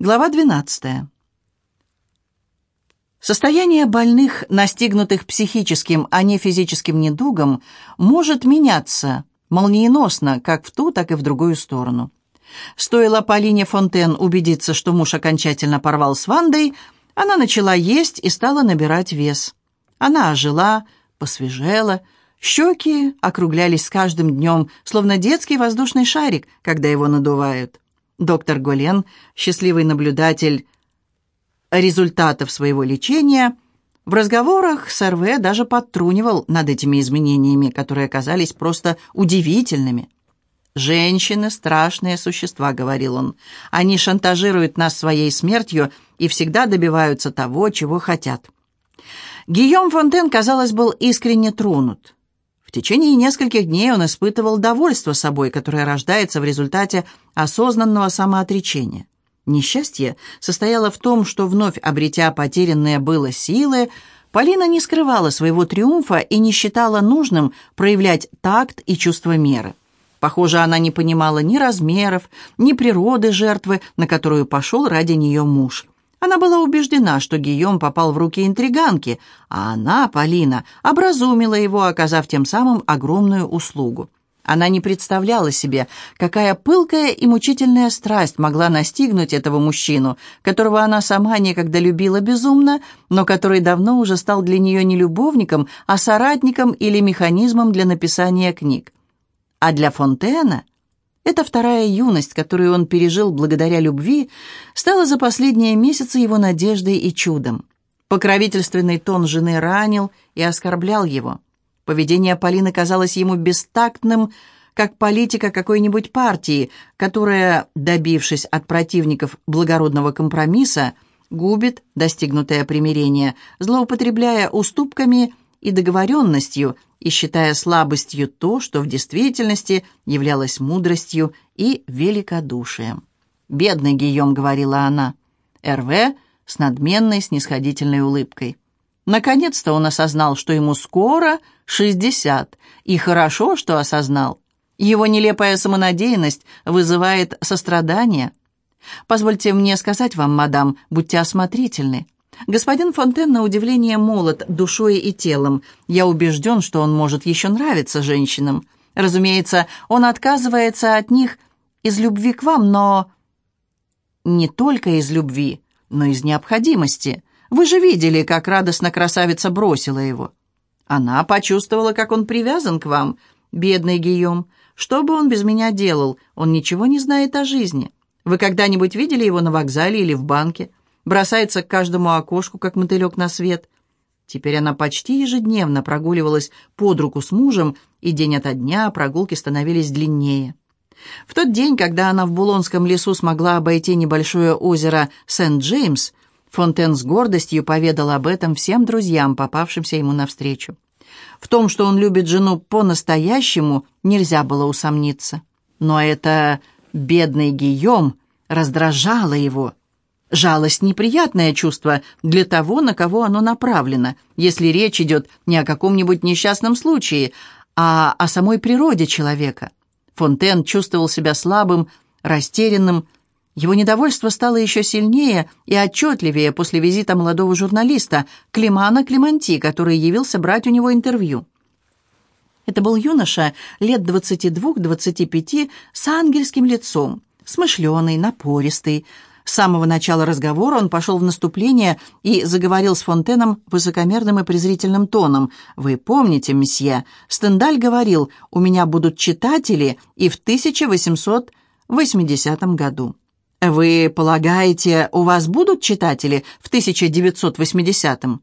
Глава 12. Состояние больных, настигнутых психическим, а не физическим недугом, может меняться молниеносно как в ту, так и в другую сторону. Стоило Полине Фонтен убедиться, что муж окончательно порвал с Вандой, она начала есть и стала набирать вес. Она ожила, посвежела, щеки округлялись с каждым днем, словно детский воздушный шарик, когда его надувают. Доктор Голен, счастливый наблюдатель результатов своего лечения, в разговорах с РВ даже подтрунивал над этими изменениями, которые оказались просто удивительными. «Женщины — страшные существа», — говорил он. «Они шантажируют нас своей смертью и всегда добиваются того, чего хотят». Гийом Фонтен, казалось, был искренне тронут течение нескольких дней он испытывал довольство собой, которое рождается в результате осознанного самоотречения. Несчастье состояло в том, что, вновь обретя потерянные было силы, Полина не скрывала своего триумфа и не считала нужным проявлять такт и чувство меры. Похоже, она не понимала ни размеров, ни природы жертвы, на которую пошел ради нее муж. Она была убеждена, что Гийом попал в руки интриганки, а она, Полина, образумила его, оказав тем самым огромную услугу. Она не представляла себе, какая пылкая и мучительная страсть могла настигнуть этого мужчину, которого она сама некогда любила безумно, но который давно уже стал для нее не любовником, а соратником или механизмом для написания книг. А для Фонтена – эта вторая юность, которую он пережил благодаря любви, стала за последние месяцы его надеждой и чудом. Покровительственный тон жены ранил и оскорблял его. Поведение Полины казалось ему бестактным, как политика какой-нибудь партии, которая, добившись от противников благородного компромисса, губит достигнутое примирение, злоупотребляя уступками и договоренностью и считая слабостью то, что в действительности являлось мудростью и великодушием. «Бедный Гийом», — говорила она, — РВ с надменной снисходительной улыбкой. Наконец-то он осознал, что ему скоро шестьдесят, и хорошо, что осознал. Его нелепая самонадеянность вызывает сострадание. «Позвольте мне сказать вам, мадам, будьте осмотрительны. Господин Фонтен, на удивление, молод душой и телом. Я убежден, что он может еще нравиться женщинам. Разумеется, он отказывается от них из любви к вам, но... Не только из любви, но из необходимости. Вы же видели, как радостно красавица бросила его. Она почувствовала, как он привязан к вам. Бедный Гийом. Что бы он без меня делал? Он ничего не знает о жизни. Вы когда-нибудь видели его на вокзале или в банке? Бросается к каждому окошку, как мотылек на свет. Теперь она почти ежедневно прогуливалась под руку с мужем, и день ото дня прогулки становились длиннее. В тот день, когда она в Булонском лесу смогла обойти небольшое озеро Сент-Джеймс, Фонтен с гордостью поведал об этом всем друзьям, попавшимся ему навстречу. В том, что он любит жену по-настоящему, нельзя было усомниться. Но это бедный Гийом раздражало его – Жалость – неприятное чувство для того, на кого оно направлено, если речь идет не о каком-нибудь несчастном случае, а о самой природе человека. Фонтен чувствовал себя слабым, растерянным. Его недовольство стало еще сильнее и отчетливее после визита молодого журналиста Климана Климанти, который явился брать у него интервью. Это был юноша лет 22-25 с ангельским лицом, смышленый, напористый, с самого начала разговора он пошел в наступление и заговорил с Фонтеном высокомерным и презрительным тоном. «Вы помните, месье, Стендаль говорил, у меня будут читатели и в 1880 году». «Вы полагаете, у вас будут читатели в 1980-м?»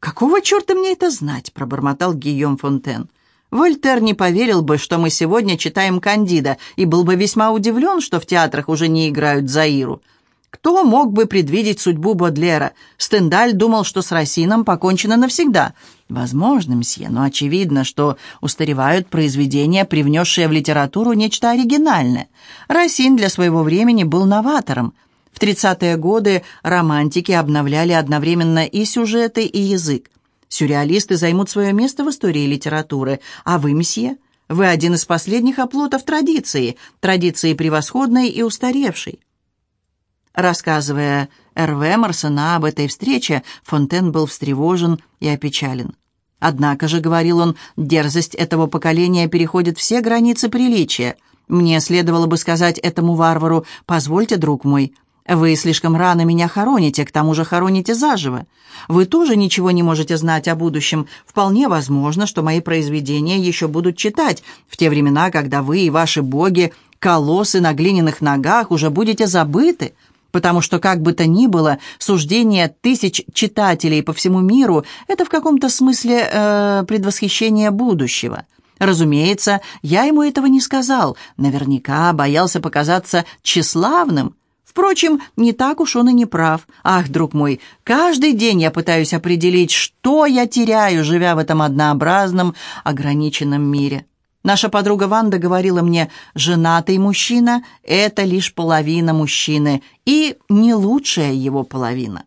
«Какого черта мне это знать?» – пробормотал Гийом Фонтен. Вольтер не поверил бы, что мы сегодня читаем «Кандида», и был бы весьма удивлен, что в театрах уже не играют Заиру. Кто мог бы предвидеть судьбу Бодлера? Стендаль думал, что с Рассином покончено навсегда. Возможно, мсье, но очевидно, что устаревают произведения, привнесшие в литературу нечто оригинальное. Рассин для своего времени был новатором. В 30-е годы романтики обновляли одновременно и сюжеты, и язык. Сюрреалисты займут свое место в истории литературы, а вы, мсье, вы один из последних оплотов традиции, традиции превосходной и устаревшей. Рассказывая Р.В. Марсена об этой встрече, Фонтен был встревожен и опечален. «Однако же, — говорил он, — дерзость этого поколения переходит все границы приличия. Мне следовало бы сказать этому варвару, позвольте, друг мой, вы слишком рано меня хороните, к тому же хороните заживо. Вы тоже ничего не можете знать о будущем. Вполне возможно, что мои произведения еще будут читать в те времена, когда вы и ваши боги, колоссы на глиняных ногах, уже будете забыты, потому что, как бы то ни было, суждение тысяч читателей по всему миру – это в каком-то смысле э, предвосхищение будущего. Разумеется, я ему этого не сказал, наверняка боялся показаться тщеславным – Впрочем, не так уж он и не прав. Ах, друг мой, каждый день я пытаюсь определить, что я теряю, живя в этом однообразном, ограниченном мире. Наша подруга Ванда говорила мне, женатый мужчина – это лишь половина мужчины и не лучшая его половина.